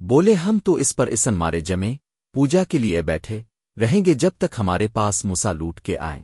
بولے، ہم تو اس پر اسن مارے جمے، پوجا کے لیے بیٹھے، رہیں گے جب تک ہمارے پاس مسا لوٹ کے آئیں۔